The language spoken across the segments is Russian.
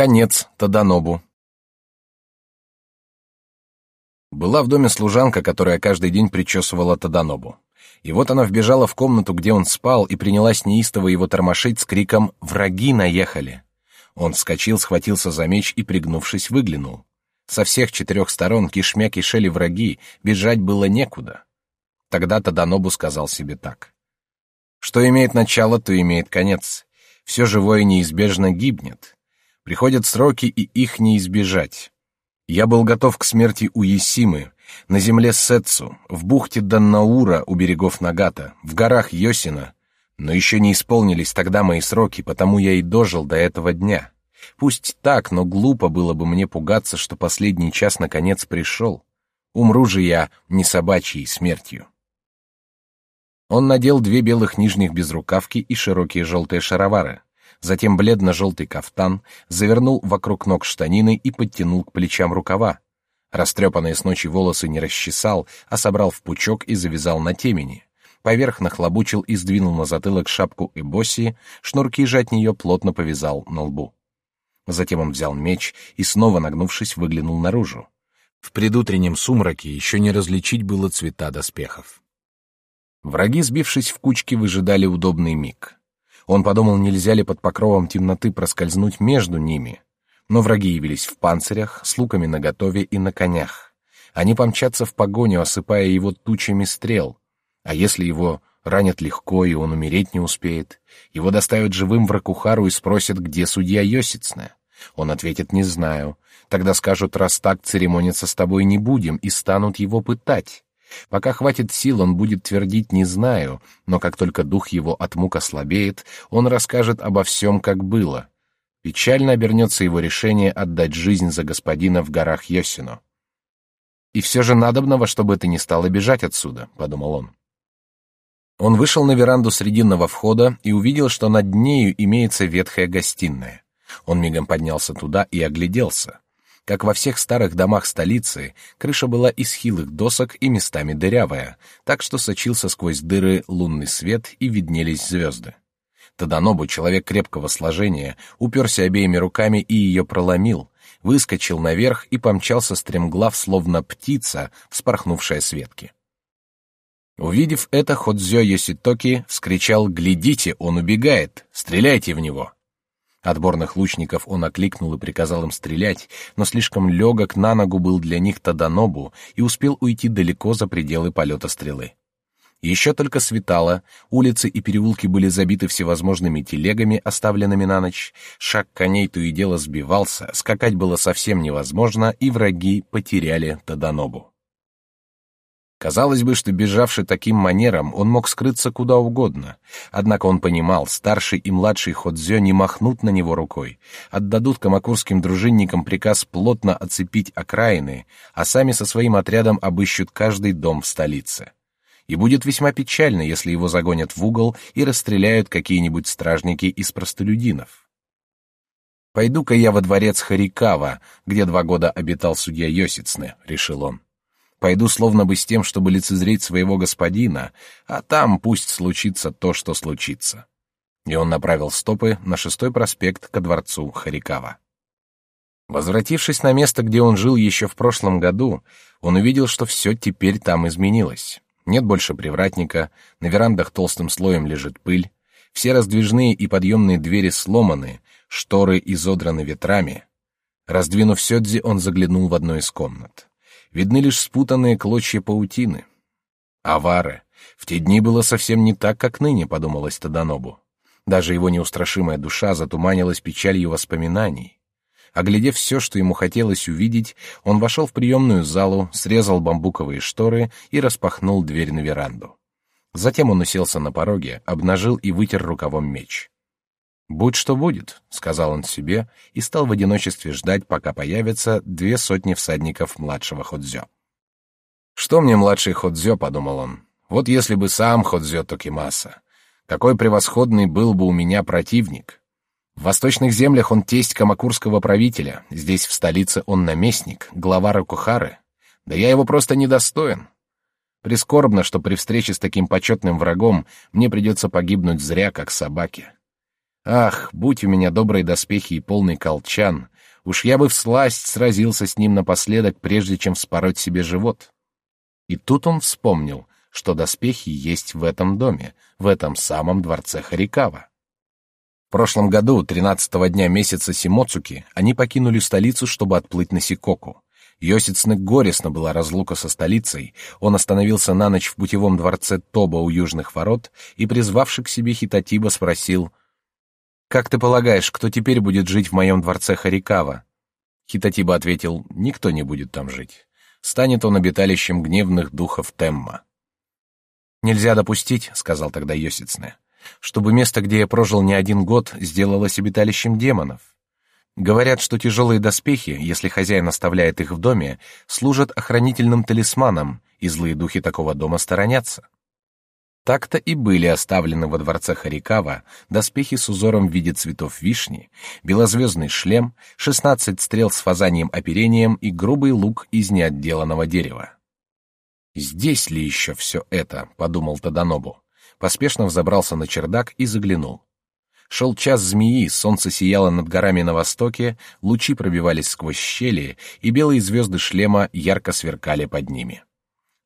Конец Таданобу. Была в доме служанка, которая каждый день причесывала Таданобу. И вот она вбежала в комнату, где он спал, и принялась неистово его тормошить с криком «Враги наехали!». Он вскочил, схватился за меч и, пригнувшись, выглянул. Со всех четырех сторон кишмя кишели враги, бежать было некуда. Тогда Таданобу сказал себе так. «Что имеет начало, то имеет конец. Все живое неизбежно гибнет. Приходят сроки, и их не избежать. Я был готов к смерти у Есимы, на земле Сетсу, в бухте Даннаура у берегов Нагата, в горах Йосина, но еще не исполнились тогда мои сроки, потому я и дожил до этого дня. Пусть так, но глупо было бы мне пугаться, что последний час наконец пришел. Умру же я не собачьей смертью. Он надел две белых нижних безрукавки и широкие желтые шаровары затем бледно-желтый кафтан, завернул вокруг ног штанины и подтянул к плечам рукава. Растрепанные с ночи волосы не расчесал, а собрал в пучок и завязал на темени. Поверх нахлобучил и сдвинул на затылок шапку эбоси, шнурки же от нее плотно повязал на лбу. Затем он взял меч и, снова нагнувшись, выглянул наружу. В предутреннем сумраке еще не различить было цвета доспехов. Враги, сбившись в кучки, выжидали удобный миг. Он подумал, нельзя ли под покровом темноты проскользнуть между ними. Но враги явились в панцирях, с луками наготове и на конях. Они помчатся в погоню, осыпая его тучами стрел. А если его ранят легко, и он умереть не успеет? Его доставят живым в Ракухару и спросят, где судья Йосицна. Он ответит «не знаю». Тогда скажут «раз так, церемониться с тобой не будем» и станут его пытать. Пока хватит сил, он будет твердить «не знаю», но как только дух его от мук ослабеет, он расскажет обо всем, как было. Печально обернется его решение отдать жизнь за господина в горах Йосино. «И все же надобного, чтобы это не стало бежать отсюда», — подумал он. Он вышел на веранду срединного входа и увидел, что над нею имеется ветхая гостиная. Он мигом поднялся туда и огляделся. Как во всех старых домах столицы, крыша была из хилых досок и местами дырявая, так что сочился сквозь дыры лунный свет и виднелись звезды. Таданобу, человек крепкого сложения, уперся обеими руками и ее проломил, выскочил наверх и помчался стремглав, словно птица, вспорхнувшая с ветки. Увидев это, Ходзё Йоситоки вскричал «Глядите, он убегает! Стреляйте в него!» Отборных лучников он окликнул и приказал им стрелять, но слишком легок на ногу был для них Таданобу и успел уйти далеко за пределы полета стрелы. Еще только светало, улицы и переулки были забиты всевозможными телегами, оставленными на ночь, шаг коней то и дело сбивался, скакать было совсем невозможно, и враги потеряли Таданобу. Казалось бы, что бежавший таким манером, он мог скрыться куда угодно. Однако он понимал, старший и младший Ходзё не махнут на него рукой, отдадут камакурским дружинникам приказ плотно оцепить окраины, а сами со своим отрядом обыщут каждый дом в столице. И будет весьма печально, если его загонят в угол и расстреляют какие-нибудь стражники из простолюдинов. «Пойду-ка я во дворец Харикава, где два года обитал судья Йосицне», — решил он. Пойду словно бы с тем, чтобы лицезреть своего господина, а там пусть случится то, что случится. И он направил стопы на шестой проспект ко дворцу Харикава. Возвратившись на место, где он жил еще в прошлом году, он увидел, что все теперь там изменилось. Нет больше привратника, на верандах толстым слоем лежит пыль, все раздвижные и подъемные двери сломаны, шторы изодраны ветрами. Раздвинув сёдзи, он заглянул в одну из комнат видны лишь спутанные клочья паутины. Авары. В те дни было совсем не так, как ныне, подумалось Таданобу. Даже его неустрашимая душа затуманилась печалью воспоминаний. Оглядев все, что ему хотелось увидеть, он вошел в приемную залу, срезал бамбуковые шторы и распахнул дверь на веранду. Затем он уселся на пороге, обнажил и вытер рукавом меч. «Будь что будет», — сказал он себе и стал в одиночестве ждать, пока появятся две сотни всадников младшего Ходзё. «Что мне младший Ходзё?» — подумал он. «Вот если бы сам Ходзё Токимаса. Какой превосходный был бы у меня противник. В восточных землях он тесть камакурского правителя, здесь в столице он наместник, глава Ракухары. Да я его просто недостоин. Прискорбно, что при встрече с таким почетным врагом мне придется погибнуть зря, как собаке». Ах, будь у меня добрые доспехи и полный колчан, Уж я бы всласть сразился с ним напоследок, прежде чем вспороть себе живот. И тут он вспомнил, что доспехи есть в этом доме, в этом самом дворце Харикава. В прошлом году, тринадцатого дня месяца Симоцуки, они покинули столицу, чтобы отплыть на Сикоку. Йосицны горестно была разлука со столицей, он остановился на ночь в путевом дворце Тоба у южных ворот и, призвавший к себе Хитатиба, спросил, «Как ты полагаешь, кто теперь будет жить в моем дворце Харикава?» Хитатиба ответил, «Никто не будет там жить. Станет он обиталищем гневных духов Темма». «Нельзя допустить», — сказал тогда Йосицне, «чтобы место, где я прожил не один год, сделалось обиталищем демонов. Говорят, что тяжелые доспехи, если хозяин оставляет их в доме, служат охранительным талисманом, и злые духи такого дома сторонятся. Так-то и были оставлены во дворце Харикава доспехи с узором в виде цветов вишни, белозвездный шлем, шестнадцать стрел с фазанием оперением и грубый лук из неотделанного дерева. «Здесь ли еще все это?» — подумал Таданобу. Поспешно взобрался на чердак и заглянул. Шел час змеи, солнце сияло над горами на востоке, лучи пробивались сквозь щели, и белые звезды шлема ярко сверкали под ними.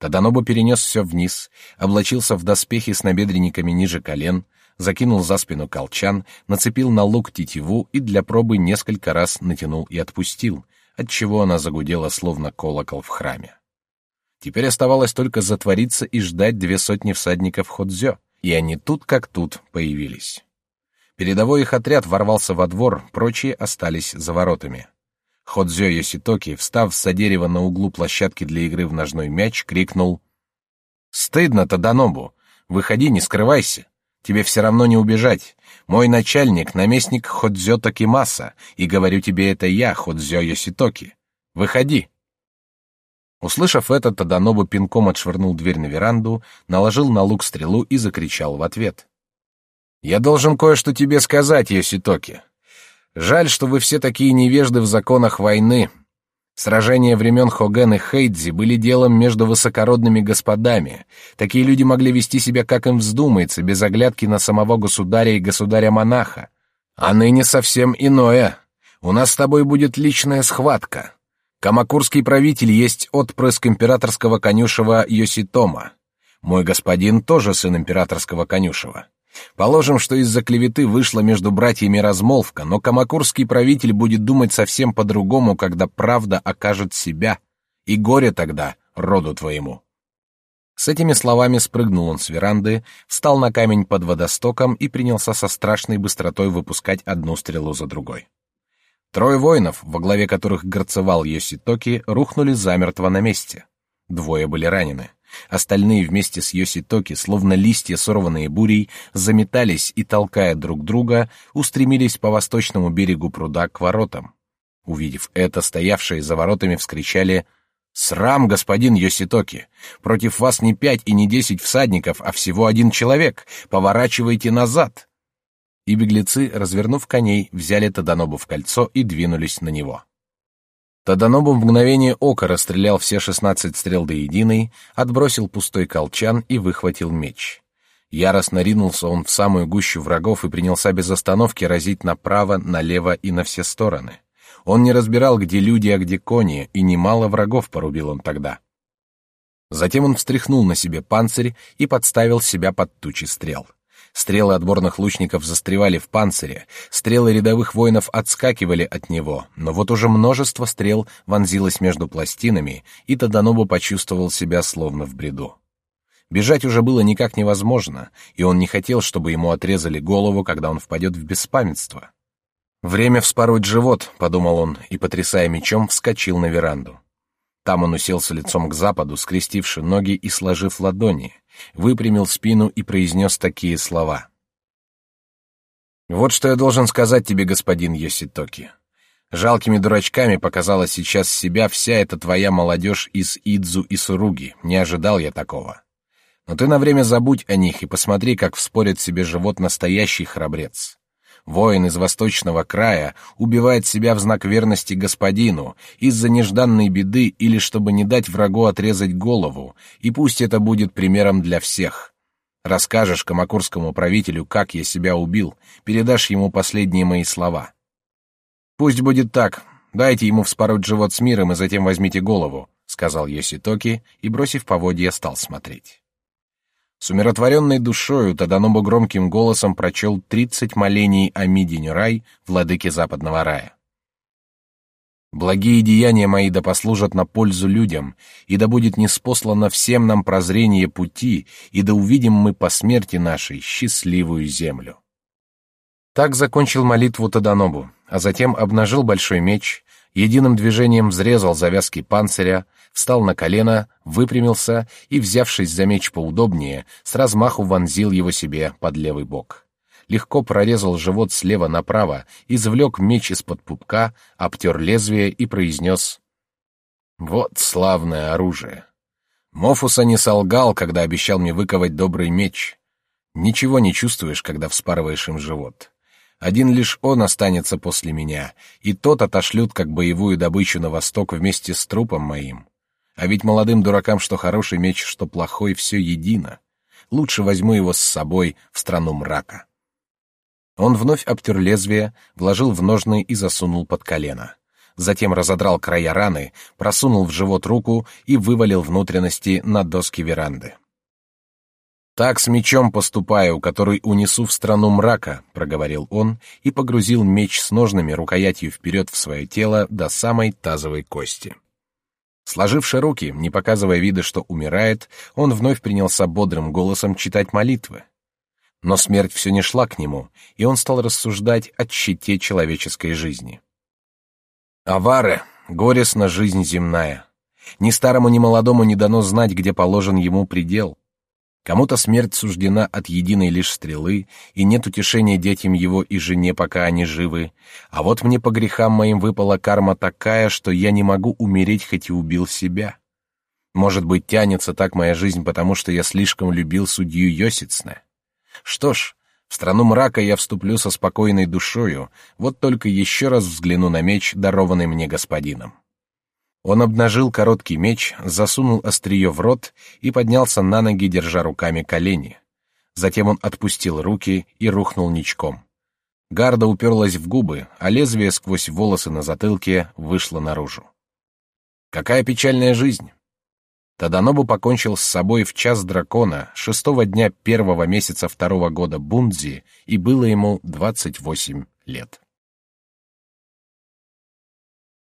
Таданобу перенес все вниз, облачился в доспехи с набедренниками ниже колен, закинул за спину колчан, нацепил на лук тетиву и для пробы несколько раз натянул и отпустил, отчего она загудела словно колокол в храме. Теперь оставалось только затвориться и ждать две сотни всадников Ходзё, и они тут как тут появились. Передовой их отряд ворвался во двор, прочие остались за воротами. Ходзё Йоситоки, встав с дерева на углу площадки для игры в ножной мяч, крикнул «Стыдно, Таданобу! Выходи, не скрывайся! Тебе все равно не убежать! Мой начальник — наместник Ходзё Токимаса, и говорю тебе, это я, Ходзё Йоситоки! Выходи!» Услышав это, Таданобу пинком отшвырнул дверь на веранду, наложил на лук стрелу и закричал в ответ. Я должен кое-что тебе сказать, Йоситоки. Жаль, что вы все такие невежды в законах войны. Сражения времен Хоген и Хейдзи были делом между высокородными господами. Такие люди могли вести себя, как им вздумается, без оглядки на самого государя и государя-монаха. А ныне совсем иное. У нас с тобой будет личная схватка. Камакурский правитель есть отпрыск императорского конюшева Йоситома. Мой господин тоже сын императорского конюшева. Положим, что из-за клеветы вышла между братьями размолвка, но камакурский правитель будет думать совсем по-другому, когда правда окажет себя, и горе тогда роду твоему. С этими словами спрыгнул он с веранды, встал на камень под водостоком и принялся со страшной быстротой выпускать одну стрелу за другой. Трое воинов, во главе которых горцевал Йоситоки, рухнули замертво на месте. Двое были ранены. Остальные вместе с Йоситоки, словно листья, сорванные бурей, заметались и, толкая друг друга, устремились по восточному берегу пруда к воротам. Увидев это, стоявшие за воротами вскричали «Срам, господин Йоситоки! Против вас не пять и не десять всадников, а всего один человек! Поворачивайте назад!» И беглецы, развернув коней, взяли Таданобу в кольцо и двинулись на него. Таданобу в мгновение ока расстрелял все шестнадцать стрел до единой, отбросил пустой колчан и выхватил меч. Яростно ринулся он в самую гущу врагов и принялся без остановки разить направо, налево и на все стороны. Он не разбирал, где люди, а где кони, и немало врагов порубил он тогда. Затем он встряхнул на себе панцирь и подставил себя под тучи стрел. Стрелы отборных лучников застревали в панцире, стрелы рядовых воинов отскакивали от него, но вот уже множество стрел вонзилось между пластинами, и Таданобу почувствовал себя словно в бреду. Бежать уже было никак невозможно, и он не хотел, чтобы ему отрезали голову, когда он впадет в беспамятство. «Время вспороть живот», — подумал он, и, потрясая мечом, вскочил на веранду. Там он уселся лицом к западу, скрестивши ноги и сложив ладони, выпрямил спину и произнес такие слова. «Вот что я должен сказать тебе, господин Йоситоки. Жалкими дурачками показала сейчас себя вся эта твоя молодежь из Идзу и Суруги. Не ожидал я такого. Но ты на время забудь о них и посмотри, как вспорит себе живот настоящий храбрец. Воин из восточного края убивает себя в знак верности господину из-за нежданной беды или чтобы не дать врагу отрезать голову, и пусть это будет примером для всех. Расскажешь камакурскому правителю, как я себя убил, передашь ему последние мои слова. Пусть будет так. Дайте ему вспороть живот с миром и затем возьмите голову, сказал Йоситоки и, бросив поводья, стал смотреть. С умиротворенной душою Таданобу громким голосом прочел тридцать молений о Мидиню Рай, владыке западного рая. Благие деяния мои да послужат на пользу людям, и да будет неспослано всем нам прозрение пути, и да увидим мы по смерти нашей счастливую землю. Так закончил молитву Таданобу, а затем обнажил большой меч, единым движением взрезал завязки панциря, встал на колено, выпрямился и, взявшись за меч поудобнее, с размаху вонзил его себе под левый бок легко прорезал живот слева направо, извлек меч из-под пупка, обтер лезвие и произнес «Вот славное оружие!» Мофуса не солгал, когда обещал мне выковать добрый меч. Ничего не чувствуешь, когда вспарываешь им живот. Один лишь он останется после меня, и тот отошлют как боевую добычу на восток вместе с трупом моим. А ведь молодым дуракам что хороший меч, что плохой, все едино. Лучше возьму его с собой в страну мрака. Он вновь обтер лезвие, вложил в ножны и засунул под колено. Затем разодрал края раны, просунул в живот руку и вывалил внутренности на доски веранды. «Так с мечом поступаю, который унесу в страну мрака», — проговорил он и погрузил меч с ножными рукоятью вперед в свое тело до самой тазовой кости. Сложивши руки, не показывая вида, что умирает, он вновь принялся бодрым голосом читать молитвы. Но смерть все не шла к нему, и он стал рассуждать о тщете человеческой жизни. «Аваре, горестна жизнь земная. Ни старому, ни молодому не дано знать, где положен ему предел. Кому-то смерть суждена от единой лишь стрелы, и нет утешения детям его и жене, пока они живы. А вот мне по грехам моим выпала карма такая, что я не могу умереть, хоть и убил себя. Может быть, тянется так моя жизнь, потому что я слишком любил судью Йосицна. Что ж, в страну мрака я вступлю со спокойной душою, вот только еще раз взгляну на меч, дарованный мне господином. Он обнажил короткий меч, засунул острие в рот и поднялся на ноги, держа руками колени. Затем он отпустил руки и рухнул ничком. Гарда уперлась в губы, а лезвие сквозь волосы на затылке вышло наружу. Какая печальная жизнь! Таданобу покончил с собой в час дракона шестого дня первого месяца второго года Бундзи, и было ему двадцать восемь лет.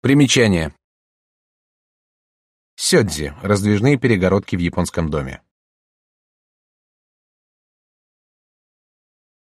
Примечание. Сёдзи — раздвижные перегородки в японском доме.